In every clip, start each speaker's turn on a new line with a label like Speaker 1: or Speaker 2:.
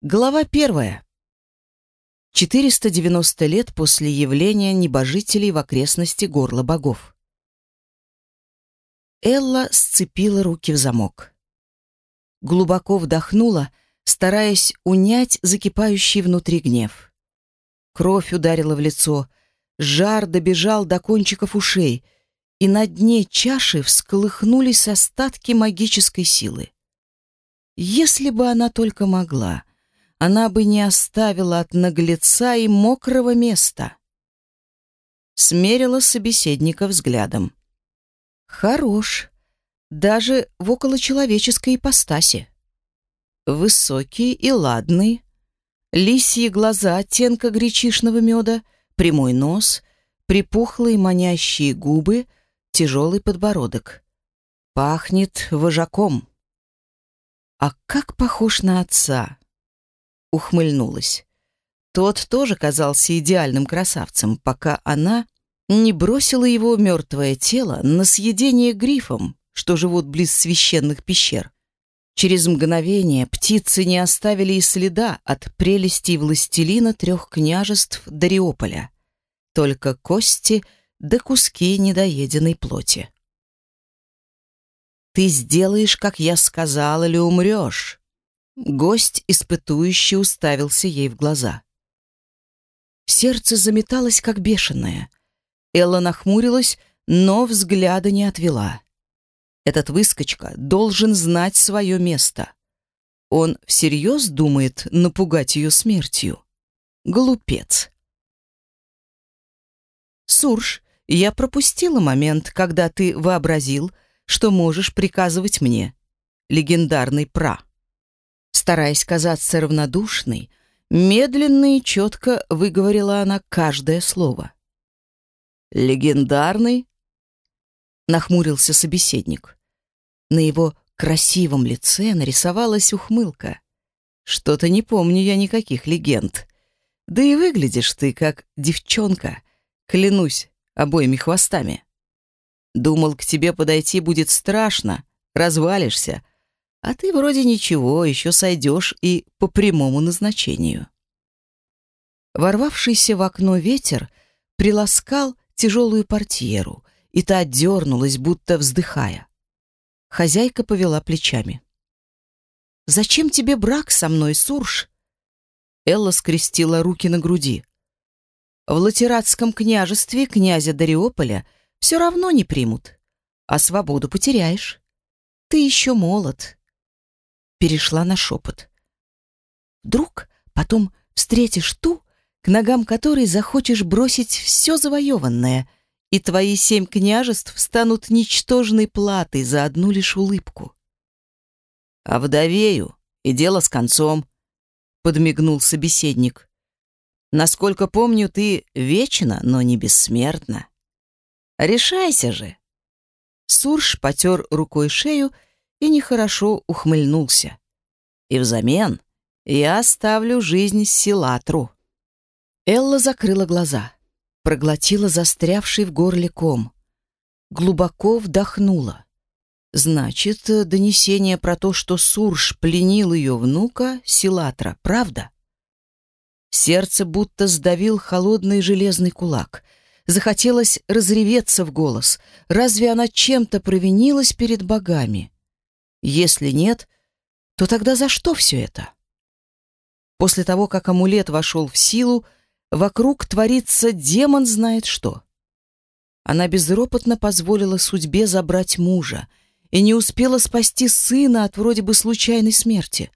Speaker 1: Глава первая. 490 лет после явления небожителей в окрестности горла богов. Элла сцепила руки в замок. Глубоко вдохнула, стараясь унять закипающий внутри гнев. Кровь ударила в лицо, жар добежал до кончиков ушей, и на дне чаши всколыхнулись остатки магической силы. Если бы она только могла — она бы не оставила от наглеца и мокрого места. Смерила собеседника взглядом. Хорош, даже в околочеловеческой ипостаси. Высокий и ладный, лисьи глаза оттенка гречишного меда, прямой нос, припухлые манящие губы, тяжелый подбородок. Пахнет вожаком. А как похож на отца! Ухмыльнулась. Тот тоже казался идеальным красавцем, пока она не бросила его мертвое тело на съедение грифом, что живут близ священных пещер. Через мгновение птицы не оставили и следа от прелестей властелина трех княжеств Дариополя, только кости да куски недоеденной плоти. «Ты сделаешь, как я сказала, или умрешь?» Гость испытующе уставился ей в глаза. Сердце заметалось, как бешеное. Элла нахмурилась, но взгляда не отвела. Этот выскочка должен знать свое место. Он всерьез думает напугать ее смертью. Глупец. Сурж, я пропустила момент, когда ты вообразил, что можешь приказывать мне. Легендарный пра. Стараясь казаться равнодушной, медленно и четко выговорила она каждое слово. «Легендарный?» — нахмурился собеседник. На его красивом лице нарисовалась ухмылка. «Что-то не помню я никаких легенд. Да и выглядишь ты как девчонка, клянусь обоими хвостами. Думал, к тебе подойти будет страшно, развалишься, а ты вроде ничего, еще сойдешь и по прямому назначению. Ворвавшийся в окно ветер приласкал тяжелую портьеру, и та дернулась, будто вздыхая. Хозяйка повела плечами. «Зачем тебе брак со мной, Сурж?» Элла скрестила руки на груди. «В Латератском княжестве князя Дариополя все равно не примут, а свободу потеряешь. Ты еще молод, перешла на шепот. Вдруг потом встретишь ту, к ногам которой захочешь бросить все завоеванное, и твои семь княжеств станут ничтожной платой за одну лишь улыбку. А вдовею, и дело с концом, подмигнул собеседник. Насколько помню, ты вечна, но не бессмертна. Решайся же. Сурж потер рукой шею и нехорошо ухмыльнулся. «И взамен я оставлю жизнь Силатру». Элла закрыла глаза, проглотила застрявший в горле ком, глубоко вдохнула. Значит, донесение про то, что Сурж пленил ее внука, Силатра, правда? Сердце будто сдавил холодный железный кулак. Захотелось разреветься в голос. Разве она чем-то провинилась перед богами? Если нет, то тогда за что все это? После того, как амулет вошел в силу, вокруг творится демон знает что. Она безропотно позволила судьбе забрать мужа и не успела спасти сына от вроде бы случайной смерти.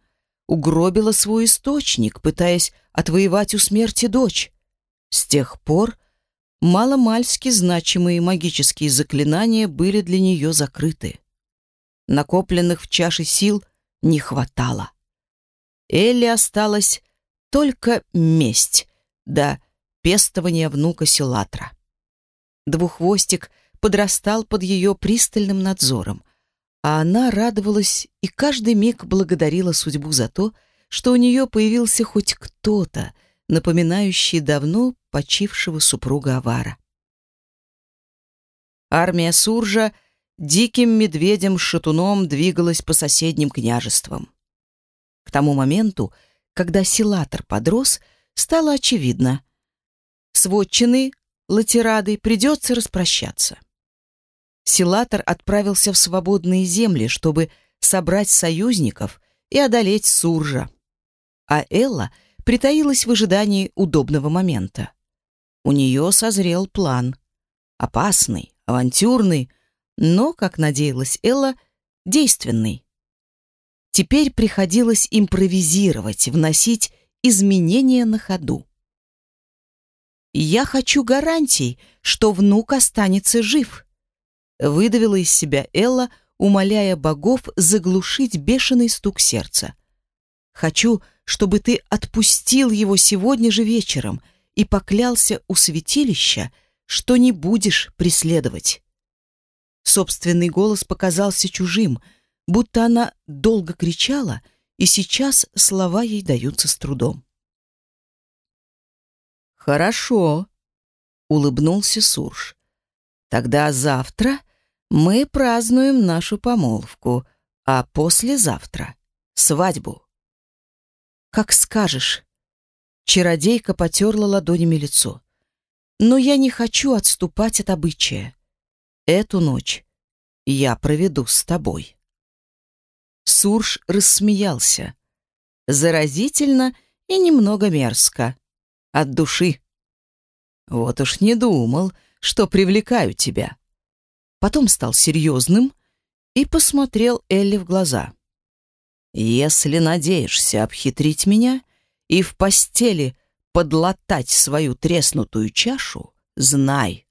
Speaker 1: Угробила свой источник, пытаясь отвоевать у смерти дочь. С тех пор маломальски значимые магические заклинания были для нее закрыты накопленных в чаше сил не хватало. Элли осталась только месть, да пестование внука Силатра. Двуххвостик подрастал под ее пристальным надзором, а она радовалась и каждый миг благодарила судьбу за то, что у нее появился хоть кто-то, напоминающий давно почившего супруга Авара. Армия Суржа диким медведем-шатуном двигалась по соседним княжествам. К тому моменту, Когда Силатор подрос, стало очевидно. С вотчиной Латерадой придется распрощаться. Силатор отправился в свободные земли, чтобы собрать союзников и одолеть Суржа. А Элла притаилась в ожидании удобного момента. У нее созрел план. Опасный, авантюрный, но, как надеялась Элла, действенный. Теперь приходилось импровизировать, вносить изменения на ходу. «Я хочу гарантий, что внук останется жив», выдавила из себя Элла, умоляя богов заглушить бешеный стук сердца. «Хочу, чтобы ты отпустил его сегодня же вечером и поклялся у святилища, что не будешь преследовать». Собственный голос показался чужим, будто она долго кричала, и сейчас слова ей даются с трудом. «Хорошо», — улыбнулся Сурж. «Тогда завтра мы празднуем нашу помолвку, а послезавтра — свадьбу». «Как скажешь». Чародейка потерла ладонями лицо. «Но я не хочу отступать от обычая. Эту ночь я проведу с тобой». Сурж рассмеялся. Заразительно и немного мерзко от души. Вот уж не думал, что привлекаю тебя. Потом стал серьезным и посмотрел Элли в глаза. Если надеешься обхитрить меня и в постели подлатать свою треснутую чашу, знай,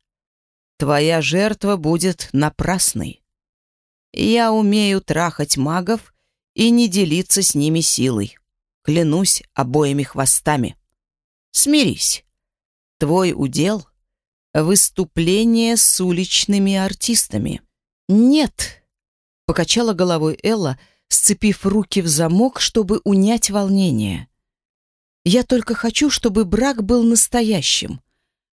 Speaker 1: твоя жертва будет напрасной. Я умею трахать магов и не делиться с ними силой. Клянусь обоими хвостами. Смирись. Твой удел — выступление с уличными артистами. Нет, — покачала головой Элла, сцепив руки в замок, чтобы унять волнение. Я только хочу, чтобы брак был настоящим,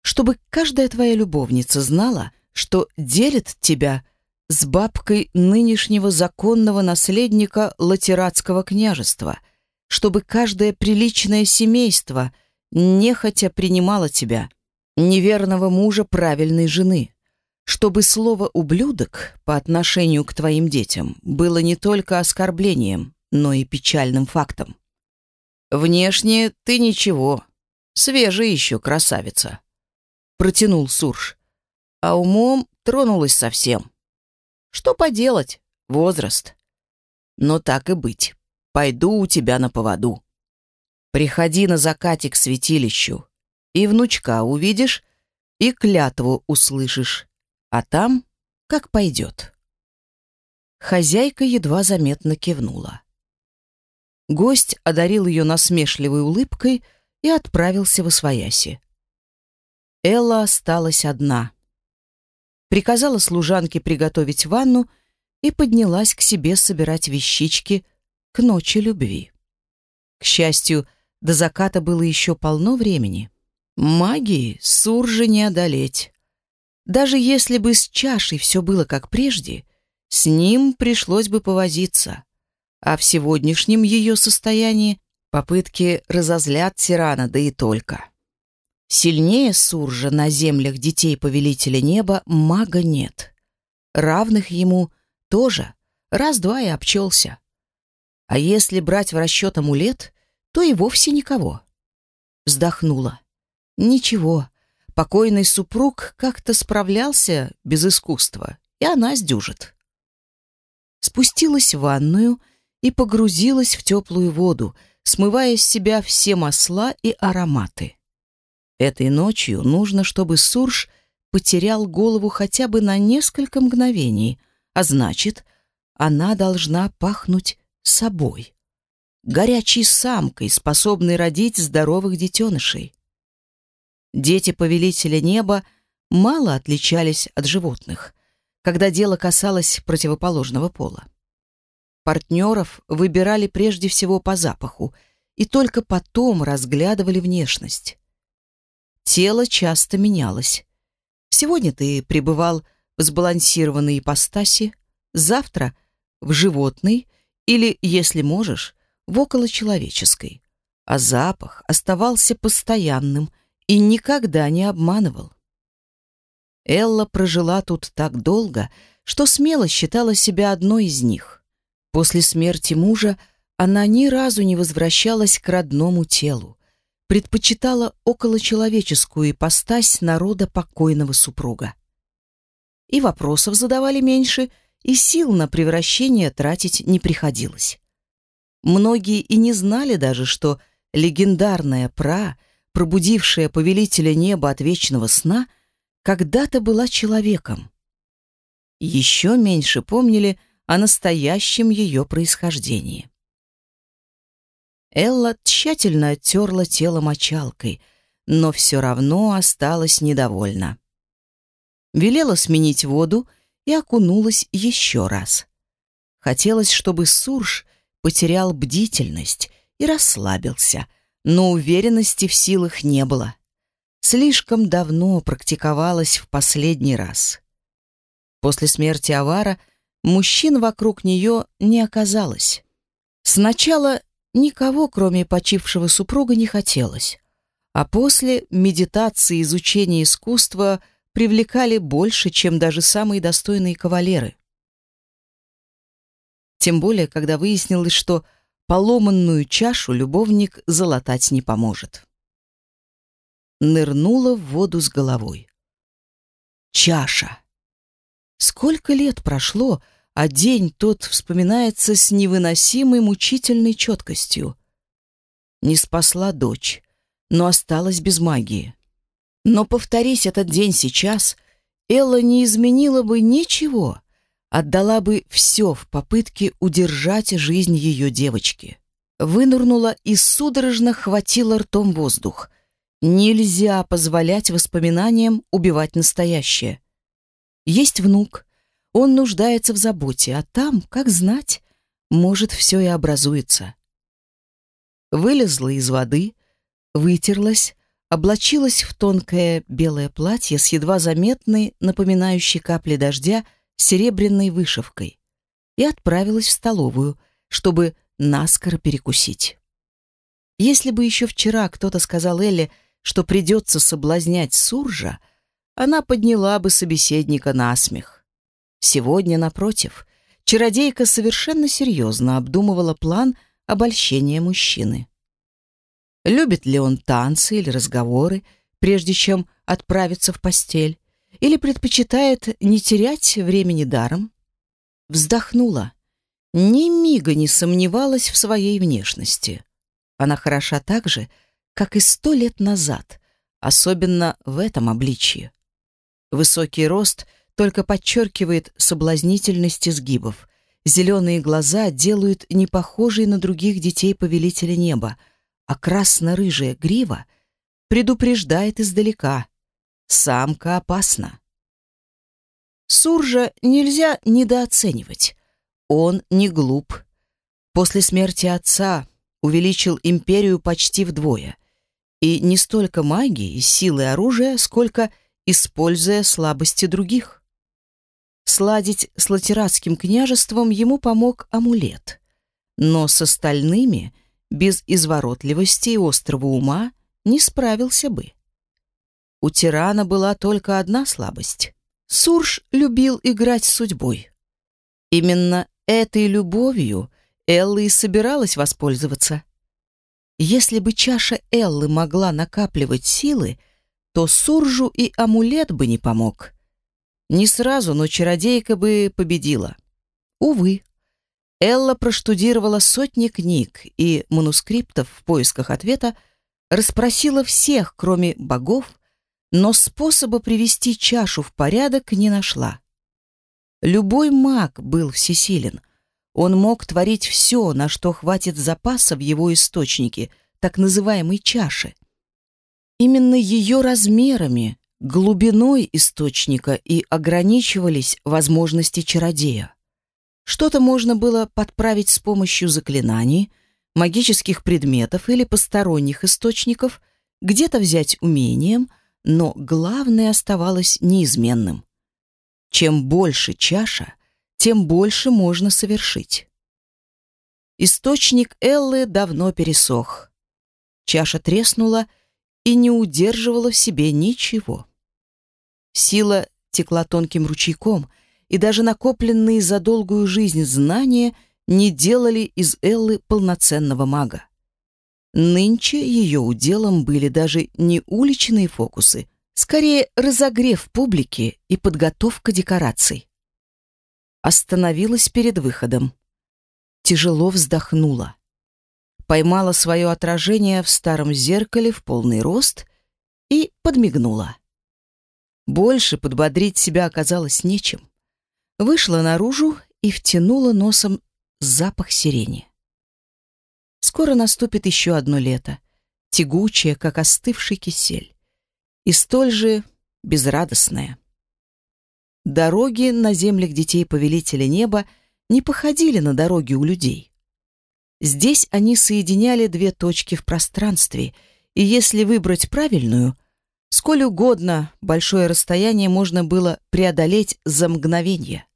Speaker 1: чтобы каждая твоя любовница знала, что делит тебя с бабкой нынешнего законного наследника Латератского княжества, чтобы каждое приличное семейство — нехотя принимала тебя, неверного мужа правильной жены, чтобы слово «ублюдок» по отношению к твоим детям было не только оскорблением, но и печальным фактом. «Внешне ты ничего, свежая еще красавица», — протянул Сурж, а умом тронулась совсем. «Что поделать, возраст. Но так и быть, пойду у тебя на поводу». Приходи на закате к святилищу, и внучка увидишь, и клятву услышишь, а там как пойдет. Хозяйка едва заметно кивнула. Гость одарил ее насмешливой улыбкой и отправился в освояси. Элла осталась одна. Приказала служанке приготовить ванну и поднялась к себе собирать вещички к ночи любви. К счастью, до заката было еще полно времени. Магии Суржа не одолеть. Даже если бы с чашей все было как прежде, с ним пришлось бы повозиться. А в сегодняшнем ее состоянии попытки разозлят тирана, да и только. Сильнее Суржа на землях детей Повелителя Неба мага нет. Равных ему тоже, раз-два и обчелся. А если брать в расчет амулет, то и вовсе никого. Вздохнула. Ничего, покойный супруг как-то справлялся без искусства, и она сдюжит. Спустилась в ванную и погрузилась в теплую воду, смывая с себя все масла и ароматы. Этой ночью нужно, чтобы Сурж потерял голову хотя бы на несколько мгновений, а значит, она должна пахнуть собой горячей самкой, способной родить здоровых детенышей. Дети повелителя неба мало отличались от животных, когда дело касалось противоположного пола. Партнеров выбирали прежде всего по запаху и только потом разглядывали внешность. Тело часто менялось. Сегодня ты пребывал в сбалансированной ипостаси, завтра — в животной или, если можешь, в околочеловеческой. а запах оставался постоянным и никогда не обманывал. Элла прожила тут так долго, что смело считала себя одной из них. После смерти мужа она ни разу не возвращалась к родному телу, предпочитала околочеловеческую ипостась народа покойного супруга. И вопросов задавали меньше, и сил на превращение тратить не приходилось. Многие и не знали даже, что легендарная Пра, пробудившая повелителя неба от вечного сна, когда-то была человеком. Еще меньше помнили о настоящем ее происхождении. Элла тщательно оттерла тело мочалкой, но все равно осталась недовольна. Велела сменить воду и окунулась еще раз. Хотелось, чтобы Сурж потерял бдительность и расслабился, но уверенности в силах не было. Слишком давно практиковалась в последний раз. После смерти Авара мужчин вокруг нее не оказалось. Сначала никого, кроме почившего супруга, не хотелось, а после медитации и изучения искусства привлекали больше, чем даже самые достойные кавалеры. Тем более, когда выяснилось, что поломанную чашу любовник залатать не поможет. Нырнула в воду с головой. Чаша. Сколько лет прошло, а день тот вспоминается с невыносимой мучительной четкостью. Не спасла дочь, но осталась без магии. Но повторись этот день сейчас, Элла не изменила бы ничего, отдала бы все в попытке удержать жизнь ее девочки. Вынырнула и судорожно хватила ртом воздух. Нельзя позволять воспоминаниям убивать настоящее. Есть внук, он нуждается в заботе, а там, как знать, может, все и образуется. Вылезла из воды, вытерлась, облачилась в тонкое белое платье с едва заметной, напоминающей капли дождя, серебряной вышивкой и отправилась в столовую, чтобы наскоро перекусить. Если бы еще вчера кто-то сказал Элле, что придется соблазнять Суржа, она подняла бы собеседника на смех. Сегодня, напротив, чародейка совершенно серьезно обдумывала план обольщения мужчины. Любит ли он танцы или разговоры, прежде чем отправиться в постель? Или предпочитает не терять времени даром? Вздохнула. Ни мига не сомневалась в своей внешности. Она хороша так же, как и сто лет назад, особенно в этом обличье. Высокий рост только подчеркивает соблазнительность изгибов. Зеленые глаза делают не похожей на других детей повелителя неба, а красно-рыжая грива предупреждает издалека. Самка опасна. Суржа нельзя недооценивать. Он не глуп. После смерти отца увеличил империю почти вдвое. И не столько магии, силы оружия, сколько используя слабости других. Сладить с латератским княжеством ему помог амулет. Но с остальными, без изворотливости и острого ума, не справился бы. У тирана была только одна слабость. Сурж любил играть с судьбой. Именно этой любовью Элла и собиралась воспользоваться. Если бы чаша Эллы могла накапливать силы, то Суржу и амулет бы не помог. Не сразу, но чародейка бы победила. Увы. Элла проштудировала сотни книг и манускриптов в поисках ответа, расспросила всех, кроме богов, но способа привести чашу в порядок не нашла. Любой маг был всесилен. Он мог творить все, на что хватит запаса в его источнике, так называемой чаши. Именно ее размерами, глубиной источника и ограничивались возможности чародея. Что-то можно было подправить с помощью заклинаний, магических предметов или посторонних источников, где-то взять умением — но главное оставалось неизменным. Чем больше чаша, тем больше можно совершить. Источник Эллы давно пересох. чаша треснула и не удерживала в себе ничего. Сила текла тонким ручейком, и даже накопленные за долгую жизнь знания не делали из Эллы полноценного мага. Нынче ее уделом были даже не уличные фокусы, скорее разогрев публики и подготовка декораций. Остановилась перед выходом. Тяжело вздохнула. Поймала свое отражение в старом зеркале в полный рост и подмигнула. Больше подбодрить себя оказалось нечем. Вышла наружу и втянула носом запах сирени. Скоро наступит еще одно лето, тягучее, как остывший кисель, и столь же безрадостное. Дороги на землях детей Повелителя Неба не походили на дороги у людей. Здесь они соединяли две точки в пространстве, и если выбрать правильную, Сколь угодно большое расстояние можно было преодолеть за мгновение.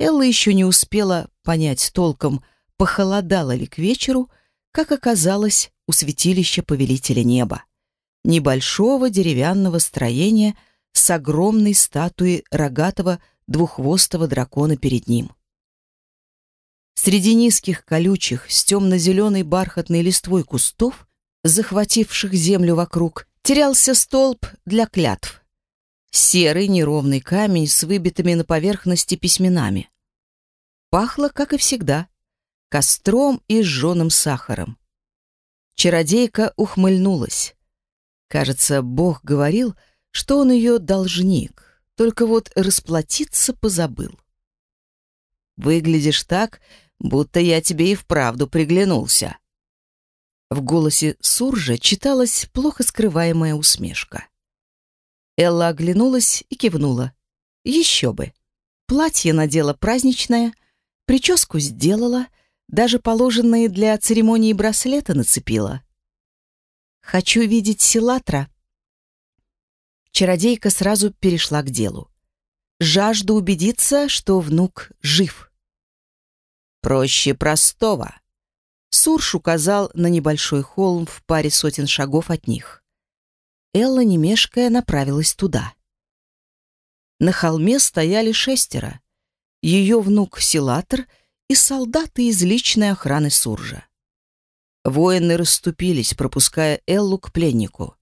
Speaker 1: Элла еще не успела понять толком, похолодало ли к вечеру, как оказалось у святилища Повелителя Неба. Небольшого деревянного строения с огромной статуей рогатого двуххвостого дракона перед ним. Среди низких колючих с темно-зеленой бархатной листвой кустов, захвативших землю вокруг, терялся столб для клятв. Серый неровный камень с выбитыми на поверхности письменами. Пахло, как и всегда, костром и сжёным сахаром. Чародейка ухмыльнулась. Кажется, Бог говорил, что он ее должник, только вот расплатиться позабыл. «Выглядишь так, будто я тебе и вправду приглянулся», в голосе Суржа читалась плохо скрываемая усмешка. Элла оглянулась и кивнула. Еще бы. Платье надела праздничное, прическу сделала, даже положенные для церемонии браслета нацепила. «Хочу видеть Силатра». Чародейка сразу перешла к делу. «Жажду убедиться, что внук жив». «Проще простого», Сурш указал на небольшой холм в паре сотен шагов от них. Элла, не мешкая, направилась туда. На холме стояли шестеро. Ее внук Силатор и солдаты из личной охраны Суржа. Воины расступились, пропуская Эллу к пленнику.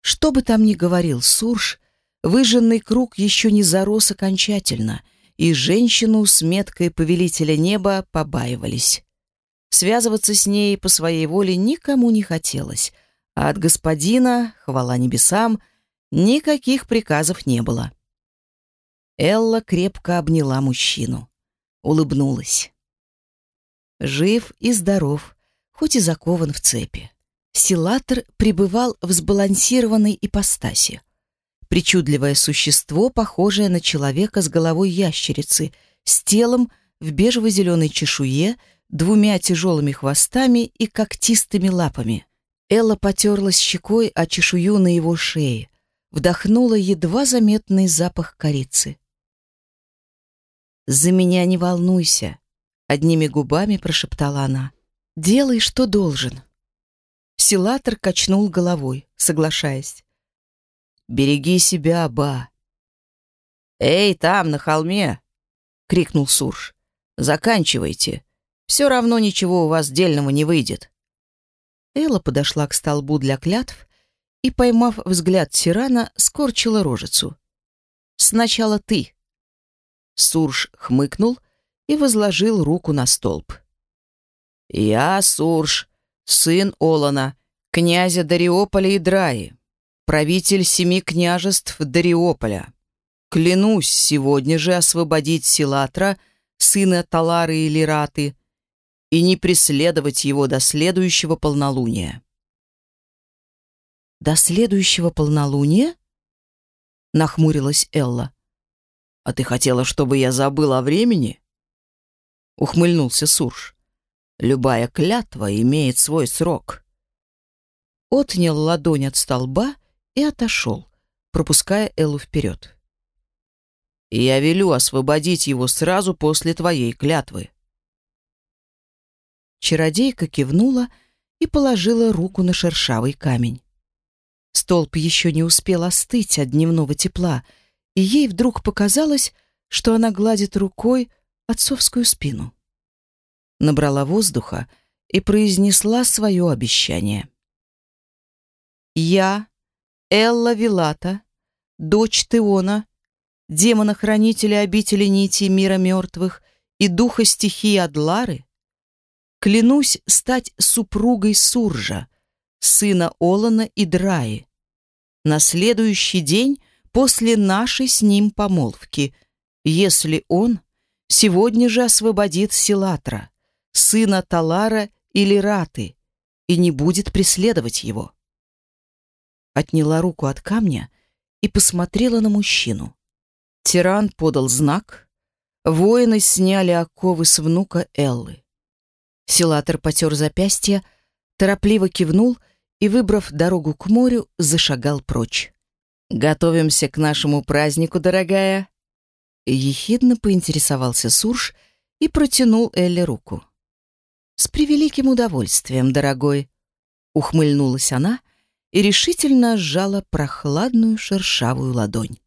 Speaker 1: Что бы там ни говорил Сурж, выжженный круг еще не зарос окончательно, и женщину с меткой повелителя неба побаивались. Связываться с ней по своей воле никому не хотелось, а от господина, хвала небесам, никаких приказов не было. Элла крепко обняла мужчину, улыбнулась. Жив и здоров, хоть и закован в цепи. Силатор пребывал в сбалансированной ипостаси. Причудливое существо, похожее на человека с головой ящерицы, с телом в бежево-зеленой чешуе, двумя тяжелыми хвостами и когтистыми лапами. Элла потерлась щекой о чешую на его шее, вдохнула едва заметный запах корицы. «За меня не волнуйся», — одними губами прошептала она. «Делай, что должен». Силатор качнул головой, соглашаясь. «Береги себя, ба!» «Эй, там, на холме!» — крикнул Сурж. «Заканчивайте. Все равно ничего у вас дельного не выйдет». Элла подошла к столбу для клятв и, поймав взгляд Тирана, скорчила рожицу. «Сначала ты». Сурж хмыкнул и возложил руку на столб. «Я Сурж, сын Олана, князя Дариополя и Драи, правитель семи княжеств Дариополя. Клянусь сегодня же освободить Силатра, сына Талары и Лираты, и не преследовать его до следующего полнолуния. «До следующего полнолуния?» — нахмурилась Элла. «А ты хотела, чтобы я забыл о времени?» — ухмыльнулся Сурж. «Любая клятва имеет свой срок». Отнял ладонь от столба и отошел, пропуская Эллу вперед. «Я велю освободить его сразу после твоей клятвы», Чародейка кивнула и положила руку на шершавый камень. Столб еще не успел остыть от дневного тепла, и ей вдруг показалось, что она гладит рукой отцовскую спину. Набрала воздуха и произнесла свое обещание. «Я, Элла Вилата, дочь Теона, демона-хранителя обители нити мира мертвых и духа стихии Адлары, клянусь стать супругой Суржа, сына Олана и Драи, на следующий день после нашей с ним помолвки, если он сегодня же освободит Силатра, сына Талара или Раты, и не будет преследовать его. Отняла руку от камня и посмотрела на мужчину. Тиран подал знак. Воины сняли оковы с внука Эллы. Силатор потер запястье, торопливо кивнул и, выбрав дорогу к морю, зашагал прочь. «Готовимся к нашему празднику, дорогая!» Ехидно поинтересовался Сурж и протянул Элле руку. «С превеликим удовольствием, дорогой!» Ухмыльнулась она и решительно сжала прохладную шершавую ладонь.